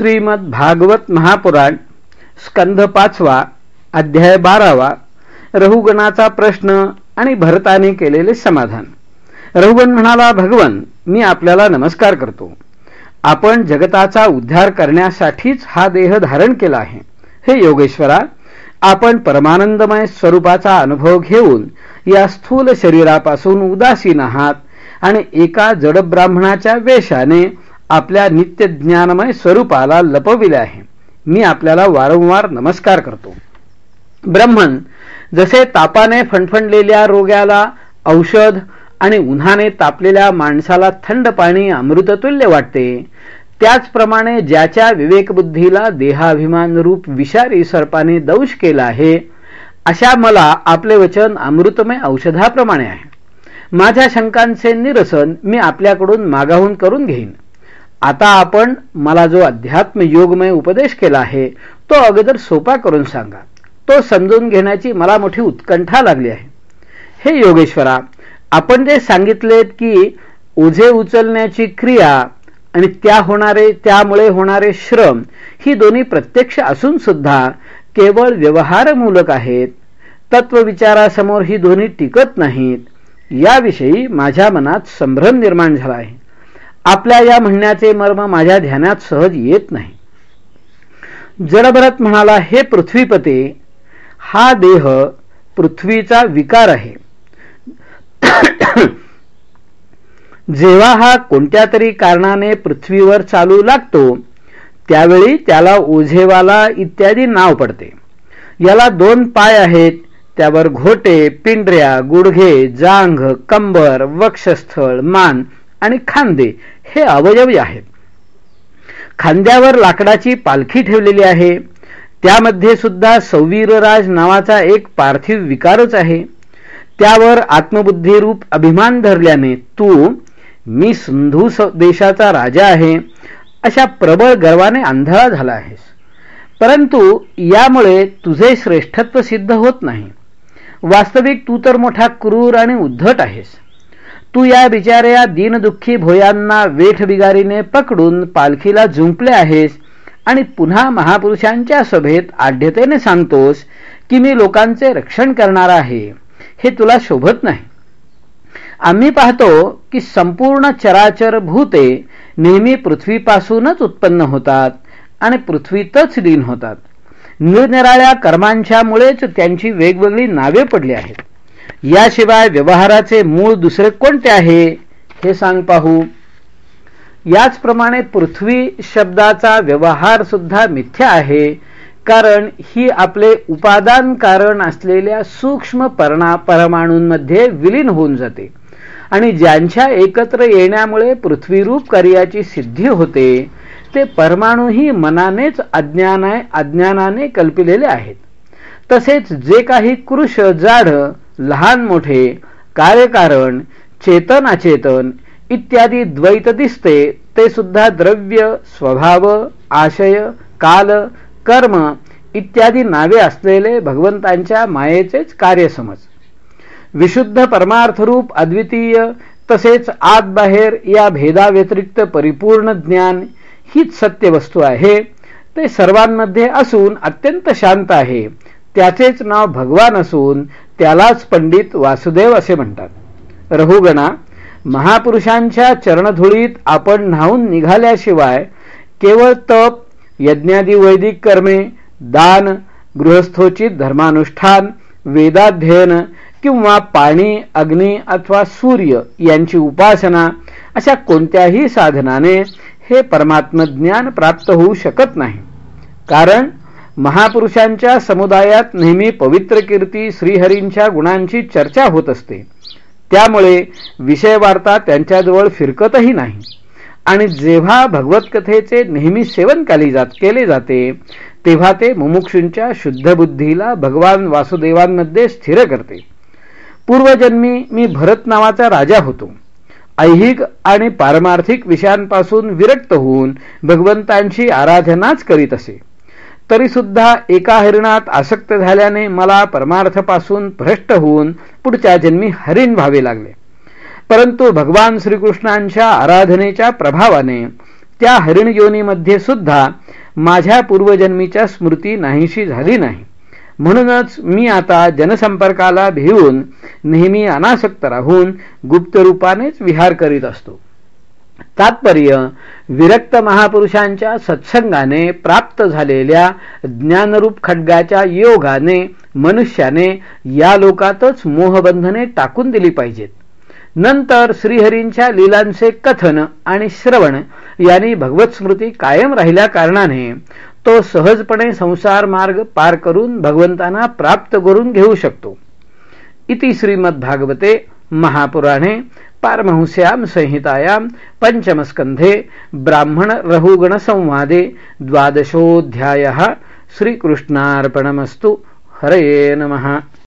श्रीमद भागवत महापुराण स्कंध पाचवा अध्याय बारावा रहुगणाचा प्रश्न आणि भरताने केलेले समाधान. रहुगण म्हणाला भगवन मी आपल्याला नमस्कार करतो. आपण जगताचा उद्धार करण्यासाठीच हा देह धारण केला आहे. हे योगेश्वरा आपण परमानंदमय स्वरूपाचा अनुभव घेऊन या स्थूल शरीरापासून उदासीन आहात आणि एका जडब्राह्मणाच्या वेशाने आपल्या नित्य ज्ञानमय स्वरूपाला लपविले आहे. मी आपल्याला वारंवार नमस्कार करतो. ब्रह्मन जसे तापाने फणफणलेल्या रोग्याला औषध आणि उन्हाने तापलेल्या माणसाला थंड पाणी अमृततुल्य वाटते त्याचप्रमाणे ज्याच्या विवेकबुद्धीला देहाभिमान रूप विषारी सर्पाने दंश केला आहे अशा मला आपले वचन अमृतमय औषधाप्रमाणे आहे. माझ्या शंकांचे निरसन मी आपल्याकडून मागाहून करून घेईन. आता आपण मला जो अध्यात्म योगमय उपदेश केला आहे तो अगोदर सोपा करून सांगा. तो समजून घेण्याची मला मोठी उत्कंठा लागली आहे. हे योगेश्वरा आपण जे सांगितलेत की ओझे उचलण्याची क्रिया आणि त्या होणारे त्यामुळे होणारे श्रम ही दोन्ही प्रत्यक्ष असून सुद्धा केवळ व्यवहारमूलक आहेत. तत्वविचारासमोर ही दोन्ही टिकत नाहीत. याविषयी माझ्या मनात संभ्रम निर्माण झाला आहे. आपल्या या म्हणण्याचे मर्म माझ्या ध्यानात सहज येत नाही. जडभरत म्हणाला हे पृथ्वीपते हा देह पृथ्वीचा विकार आहे. जेव्हा हा कोणत्या तरी कारणाने पृथ्वीवर चालू लागतो त्यावेळी त्याला ओझेवाला इत्यादी नाव पडते. याला दोन पाय आहेत त्यावर घोटे पिंढऱ्या गुडघे जांघ कंबर वक्षस्थळ मान आणि खांदे हे अवयवी आहेत. खांद्यावर लाकडाची पालखी ठेवलेली आहे. त्यामध्ये सुद्धा सौवीरराज नावाचा एक पार्थिव विकारच आहे. त्यावर आत्मबुद्धीरूप अभिमान धरल्याने तू मी सिंधू देशाचा राजा आहे अशा प्रबळ गर्वाने आंधळा झाला आहेस. परंतु यामुळे तुझे श्रेष्ठत्व सिद्ध होत नाही. वास्तविक तू तर मोठा क्रूर आणि उद्धट आहेस. तू या बिचाऱ्या दीनदुःखी भोयांना वेठ बिगारीने पकडून पालखीला जुंपले आहेस आणि पुन्हा महापुरुषांच्या सभेत आढ्यतेने सांगतोस की मी लोकांचे रक्षण करणार आहे हे तुला शोभत नाही. आम्ही पाहतो की संपूर्ण चराचर भूते नेहमी पृथ्वीपासूनच उत्पन्न होतात आणि पृथ्वीतच लीन होतात. निरनिराळ्या कर्मांच्यामुळेच त्यांची वेगवेगळी नावे पडली आहेत. याशिवाय व्यवहाराचे मूळ दुसरे कोणते आहे हे सांग पाहू. याचप्रमाणे पृथ्वी शब्दाचा व्यवहार सुद्धा मिथ्या आहे कारण ही आपले उपादान कारण असलेल्या सूक्ष्म परणा परमाणूंमध्ये विलीन होऊन जाते. आणि ज्यांच्या एकत्र येण्यामुळे पृथ्वीरूप कार्याची सिद्धी होते ते परमाणूही मनानेच अज्ञानाय अज्ञानाने कल्पिलेले आहेत. तसेच जे काही कृश जाड लहान मोठे कार्यकारण चेतन अचेतन इत्यादी द्वैत दिसते ते सुद्धा द्रव्य स्वभाव आशय काल कर्म इत्यादी नावे असलेले भगवंतांच्या मायेचेच कार्य समज विशुद्ध परमार्थरूप अद्वितीय तसेच आत बाहेर या भेदाव्यतिरिक्त परिपूर्ण ज्ञान हीच सत्य वस्तू आहे. ते सर्वांमध्ये असून अत्यंत शांत आहे. त्याचेच नाव भगवान असून त्यालाच पंडित वासुदेव असे म्हणतात. रहुगणा महापुरुषांच्या चरणधुळीत आपण न्हावून निघाल्याशिवाय केवळ तप यज्ञादी वैदिक कर्मे दान गृहस्थोचित धर्मानुष्ठान वेदाध्ययन किंवा पाणी अग्नी अथवा सूर्य यांची उपासना अशा कोणत्याही साधनाने हे परमात्मज्ञान प्राप्त होऊ शकत नाही. कारण महापुरुषांच्या समुदायात नेहमी पवित्र कीर्ती श्रीहरींच्या गुणांची चर्चा होत असते. त्यामुळे विषय वार्ता त्यांच्याजवळ फिरकतही नाही. आणि जेव्हा भगवतकथेचे नेहमी सेवन केले जात केले जाते तेव्हा ते मुमुक्षूंच्या शुद्ध बुद्धीला भगवान वासुदेवांमध्ये स्थिर करते. पूर्वजन्मी मी भरत नावाचा राजा होतो. ऐहिक आणि पारमार्थिक विषयांपासून विरक्त होऊन भगवंतांची आराधनाच करीत असे. तरी सुद्धा एका हरिणात आसक्त झाल्याने मला परमार्थपासून भ्रष्ट होऊन पुढच्या जन्मी हरिण व्हावे लागले. परंतु भगवान श्रीकृष्णांच्या आराधनेच्या प्रभावाने त्या हरिण योनीमध्ये सुद्धा माझ्या पूर्वजन्मीच्या स्मृती नाहीशी झाली नाही. म्हणूनच मी आता जनसंपर्काला भिवून नेहमी अनासक्त राहून गुप्त रूपानेच विहार करीत असतो. तात्पर्य विरक्त महापुरुषांच्या सत्संगाने प्राप्त झालेल्या ज्ञानरूप खड्गाच्या योगाने मनुष्याने या लोकातच मोहबंधने टाकून दिली पाहिजेत. नंतर श्रीहरींच्या लीलांचे कथन आणि श्रवण यांनी भगवत स्मृती कायम राहिल्या कारणाने तो सहजपणे संसार मार्ग पार करून भगवंतांना प्राप्त करून घेऊ शकतो. इति श्रीमद्भागवते महापुराणे पारमहंस्यां संहितायां पञ्चमस्कन्धे ब्राह्मणरहुगणसंवादे द्वादशोऽध्यायः श्रीकृष्णार्पणमस्तु। हरये नमः।